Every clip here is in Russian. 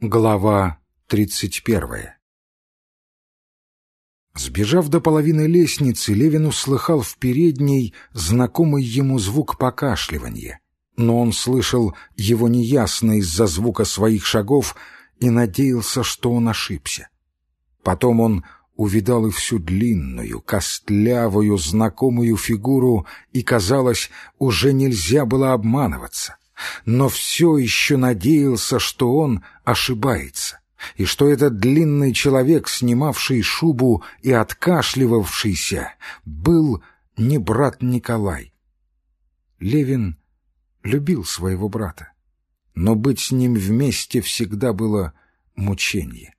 Глава тридцать первая Сбежав до половины лестницы, Левин услыхал в передней знакомый ему звук покашливания, но он слышал его неясно из-за звука своих шагов и надеялся, что он ошибся. Потом он увидал и всю длинную, костлявую, знакомую фигуру, и, казалось, уже нельзя было обманываться. Но все еще надеялся, что он ошибается, и что этот длинный человек, снимавший шубу и откашливавшийся, был не брат Николай. Левин любил своего брата, но быть с ним вместе всегда было мучение.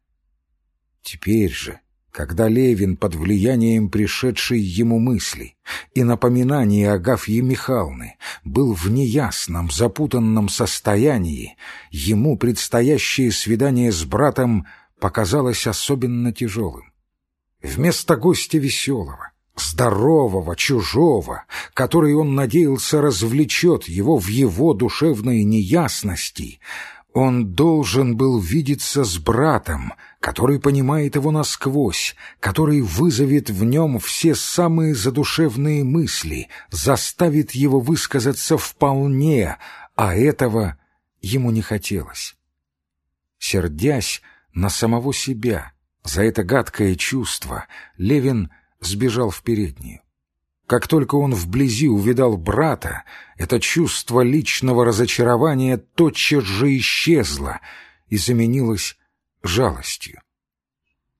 Теперь же когда Левин под влиянием пришедшей ему мысли и напоминания Агафьи Михайловны был в неясном, запутанном состоянии, ему предстоящее свидание с братом показалось особенно тяжелым. Вместо гостя веселого, здорового, чужого, который он надеялся развлечет его в его душевной неясности, он должен был видеться с братом, который понимает его насквозь, который вызовет в нем все самые задушевные мысли, заставит его высказаться вполне, а этого ему не хотелось. Сердясь на самого себя за это гадкое чувство, Левин сбежал в переднюю. Как только он вблизи увидал брата, это чувство личного разочарования тотчас же исчезло и заменилось жалостью.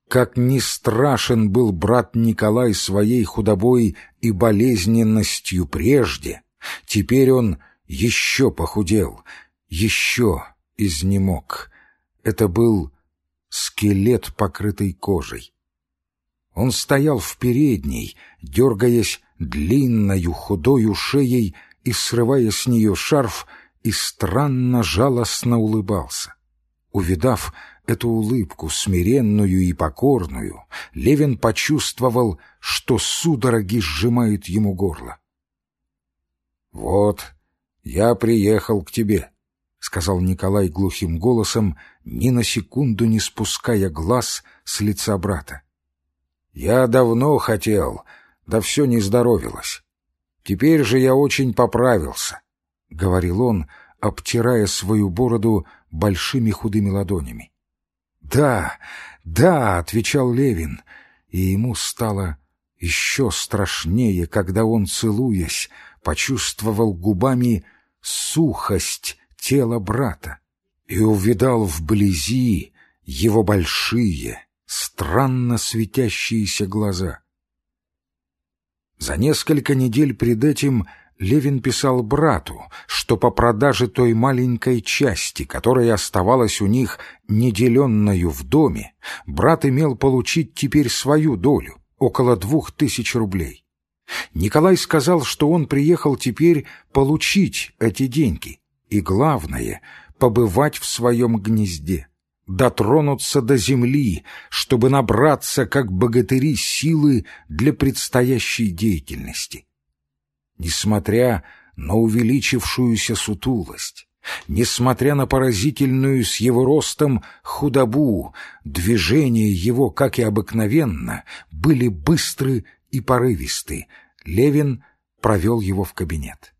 Как ни страшен был брат Николай своей худобой и болезненностью прежде, теперь он еще похудел, еще изнемог. Это был скелет, покрытый кожей. Он стоял в передней, дергаясь длинною худою шеей и срывая с нее шарф, и странно жалостно улыбался. Увидав эту улыбку, смиренную и покорную, Левин почувствовал, что судороги сжимают ему горло. «Вот, я приехал к тебе», — сказал Николай глухим голосом, ни на секунду не спуская глаз с лица брата. «Я давно хотел, да все не здоровилось. Теперь же я очень поправился, — говорил он, обтирая свою бороду большими худыми ладонями. — Да, да, — отвечал Левин, и ему стало еще страшнее, когда он, целуясь, почувствовал губами сухость тела брата и увидал вблизи его большие, странно светящиеся глаза — за несколько недель пред этим Левин писал брату, что по продаже той маленькой части, которая оставалась у них неделенною в доме, брат имел получить теперь свою долю, около двух тысяч рублей. Николай сказал, что он приехал теперь получить эти деньги, и, главное, побывать в своем гнезде дотронуться до земли, чтобы набраться, как богатыри, силы для предстоящей деятельности. Несмотря на увеличившуюся сутулость, несмотря на поразительную с его ростом худобу, движения его, как и обыкновенно, были быстры и порывисты. Левин провел его в кабинет.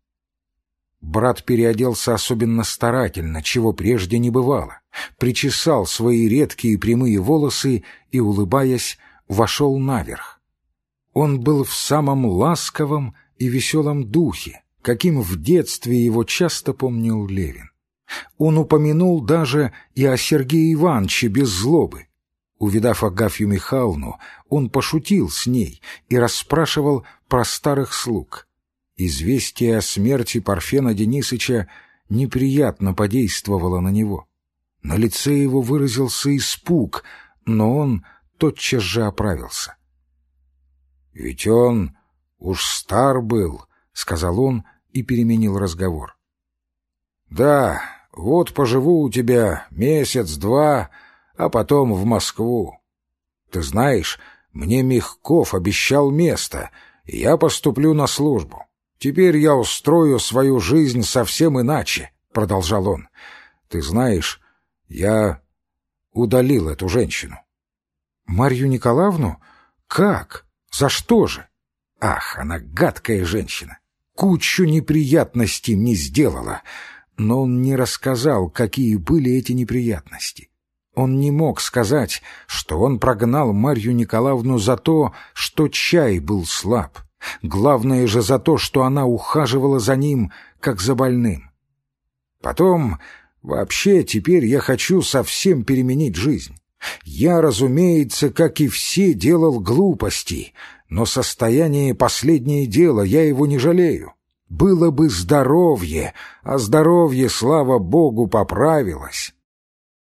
Брат переоделся особенно старательно, чего прежде не бывало. Причесал свои редкие прямые волосы и, улыбаясь, вошел наверх. Он был в самом ласковом и веселом духе, каким в детстве его часто помнил Левин. Он упомянул даже и о Сергее Ивановиче без злобы. Увидав Агафью Михайловну, он пошутил с ней и расспрашивал про старых слуг — Известие о смерти Парфена Денисыча неприятно подействовало на него. На лице его выразился испуг, но он тотчас же оправился. «Ведь он уж стар был», — сказал он и переменил разговор. «Да, вот поживу у тебя месяц-два, а потом в Москву. Ты знаешь, мне Мягков обещал место, и я поступлю на службу. «Теперь я устрою свою жизнь совсем иначе», — продолжал он. «Ты знаешь, я удалил эту женщину. Марью Николаевну? Как? За что же? Ах, она гадкая женщина. Кучу неприятностей мне сделала. Но он не рассказал, какие были эти неприятности. Он не мог сказать, что он прогнал Марью Николаевну за то, что чай был слаб. Главное же за то, что она ухаживала за ним, как за больным. Потом, вообще, теперь я хочу совсем переменить жизнь. Я, разумеется, как и все, делал глупости, но состояние — последнее дело, я его не жалею. Было бы здоровье, а здоровье, слава богу, поправилось.